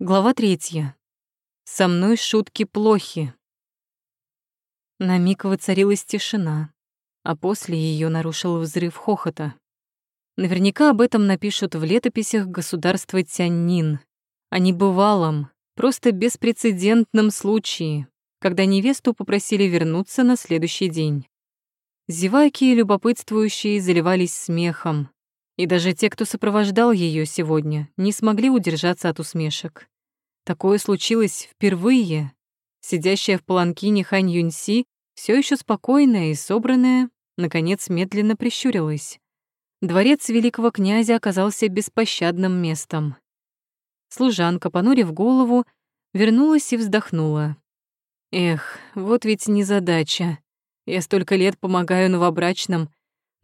Глава третья. Со мной шутки плохи. На миг воцарилась тишина, а после ее нарушил взрыв хохота. Наверняка об этом напишут в летописях государства Тяньнин, о небывалом, просто беспрецедентном случае, когда невесту попросили вернуться на следующий день. Зеваки и любопытствующие заливались смехом, и даже те, кто сопровождал ее сегодня, не смогли удержаться от усмешек. Такое случилось впервые. Сидящая в паланкине Хань Юньси, все еще спокойная и собранная, наконец медленно прищурилась. Дворец великого князя оказался беспощадным местом. Служанка, понурив голову, вернулась и вздохнула. Эх, вот ведь незадача. Я столько лет помогаю новобрачным,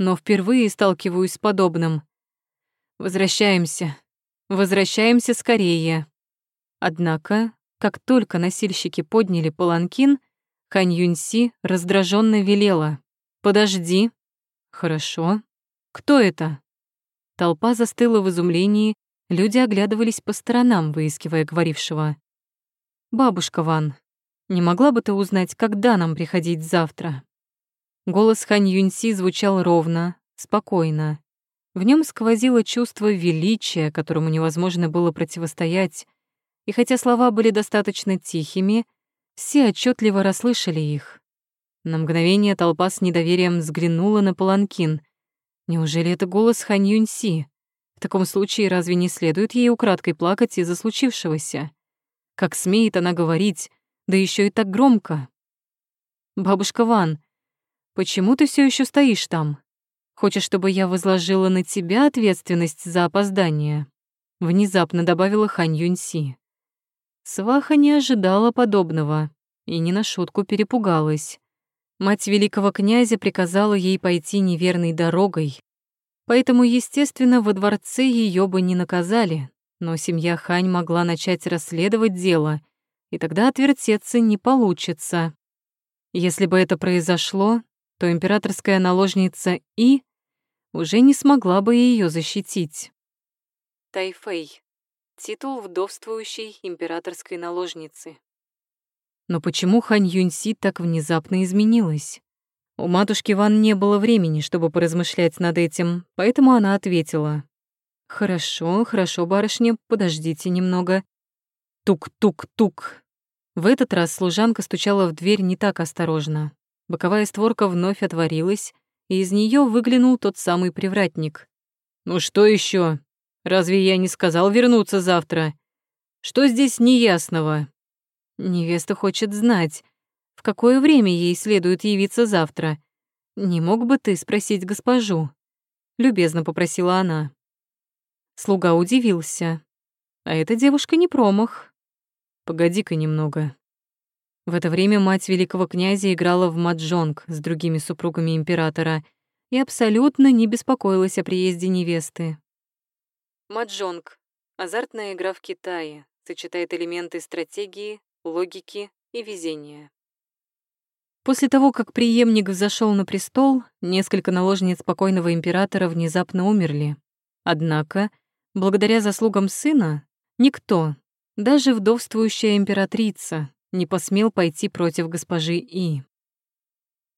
но впервые сталкиваюсь с подобным. Возвращаемся. Возвращаемся скорее. Однако, как только носильщики подняли паланкин, Хань Юньси раздраженно велела. «Подожди». «Хорошо. Кто это?» Толпа застыла в изумлении, люди оглядывались по сторонам, выискивая говорившего. «Бабушка Ван, не могла бы ты узнать, когда нам приходить завтра?» Голос Хань Юньси звучал ровно, спокойно. В нем сквозило чувство величия, которому невозможно было противостоять, и хотя слова были достаточно тихими, все отчетливо расслышали их. На мгновение толпа с недоверием взглянула на Паланкин. Неужели это голос Хань Юньси? В таком случае разве не следует ей украдкой плакать из-за случившегося? Как смеет она говорить, да еще и так громко? «Бабушка Ван, Почему ты все еще стоишь там? Хочешь, чтобы я возложила на тебя ответственность за опоздание?» Внезапно добавила Хань Юньси. Сваха не ожидала подобного и не на шутку перепугалась. Мать великого князя приказала ей пойти неверной дорогой, поэтому, естественно, во дворце ее бы не наказали, но семья Хань могла начать расследовать дело, и тогда отвертеться не получится. Если бы это произошло, то императорская наложница И уже не смогла бы ее защитить. Тайфэй. Титул вдовствующей императорской наложницы. Но почему Хань Юньси так внезапно изменилась? У матушки Ван не было времени, чтобы поразмышлять над этим, поэтому она ответила. «Хорошо, хорошо, барышня, подождите немного». Тук-тук-тук. В этот раз служанка стучала в дверь не так осторожно. Боковая створка вновь отворилась, и из нее выглянул тот самый привратник. «Ну что еще? Разве я не сказал вернуться завтра? Что здесь неясного?» Невеста хочет знать, в какое время ей следует явиться завтра. «Не мог бы ты спросить госпожу?» — любезно попросила она. Слуга удивился. А эта девушка не промах. «Погоди-ка немного», в это время мать великого князя играла в маджонг с другими супругами императора и абсолютно не беспокоилась о приезде невесты. Маджонг — азартная игра в Китае, сочетает элементы стратегии, логики и везения. После того, как преемник взошел на престол, несколько наложниц покойного императора внезапно умерли. Однако, благодаря заслугам сына, никто, даже вдовствующая императрица, не посмел пойти против госпожи И.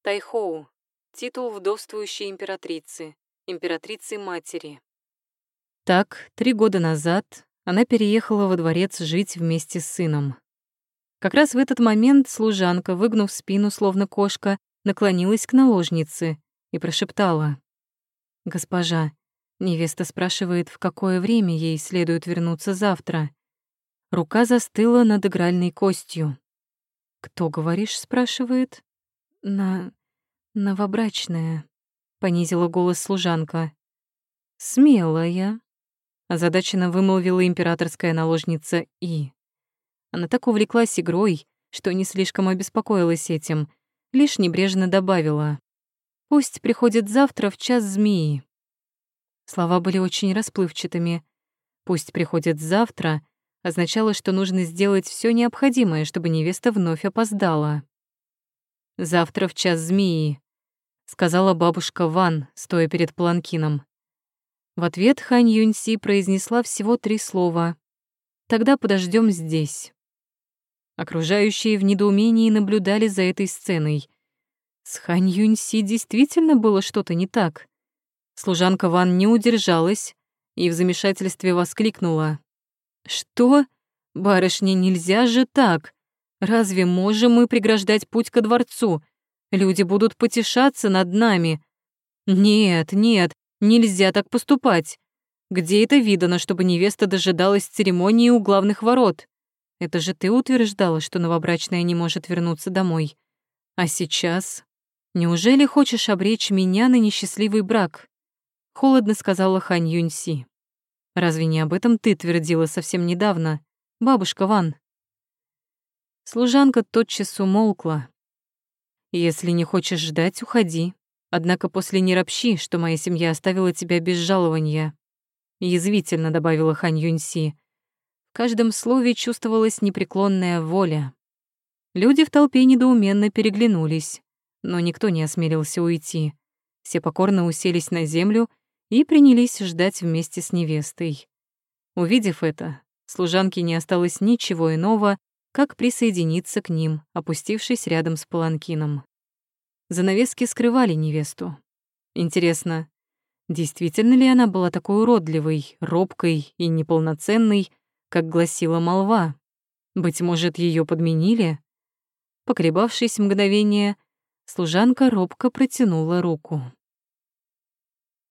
Тайхоу. Титул вдовствующей императрицы, императрицы-матери. Так, три года назад она переехала во дворец жить вместе с сыном. Как раз в этот момент служанка, выгнув спину, словно кошка, наклонилась к наложнице и прошептала. «Госпожа, невеста спрашивает, в какое время ей следует вернуться завтра». Рука застыла над игральной костью. «Кто, говоришь?» — спрашивает. «На... новобрачная», — понизила голос служанка. «Смелая», — озадаченно вымолвила императорская наложница И. Она так увлеклась игрой, что не слишком обеспокоилась этим, лишь небрежно добавила. «Пусть приходит завтра в час змеи». Слова были очень расплывчатыми. «Пусть приходит завтра», означало, что нужно сделать все необходимое, чтобы невеста вновь опоздала. «Завтра в час змеи», — сказала бабушка Ван, стоя перед планкином. В ответ Хань Юньси произнесла всего три слова. Тогда подождем здесь. Окружающие в недоумении наблюдали за этой сценой. С Хань Юньси действительно было что-то не так. Служанка Ван не удержалась и в замешательстве воскликнула. «Что? Барышне, нельзя же так! Разве можем мы преграждать путь ко дворцу? Люди будут потешаться над нами. Нет, нет, нельзя так поступать. Где это видано, чтобы невеста дожидалась церемонии у главных ворот? Это же ты утверждала, что новобрачная не может вернуться домой. А сейчас? Неужели хочешь обречь меня на несчастливый брак? Холодно сказала Хань Юньси. Разве не об этом ты твердила совсем недавно, бабушка Ван? Служанка тотчас умолкла. «Если не хочешь ждать, уходи. Однако после не ропщи, что моя семья оставила тебя без жалования», — язвительно добавила Хань Юньси. В каждом слове чувствовалась непреклонная воля. Люди в толпе недоуменно переглянулись, но никто не осмелился уйти. Все покорно уселись на землю и принялись ждать вместе с невестой. Увидев это, служанке не осталось ничего иного, как присоединиться к ним, опустившись рядом с паланкином. Занавески скрывали невесту. Интересно, действительно ли она была такой уродливой, робкой и неполноценной, как гласила молва? Быть может, ее подменили? Поколебавшись мгновение, служанка робко протянула руку.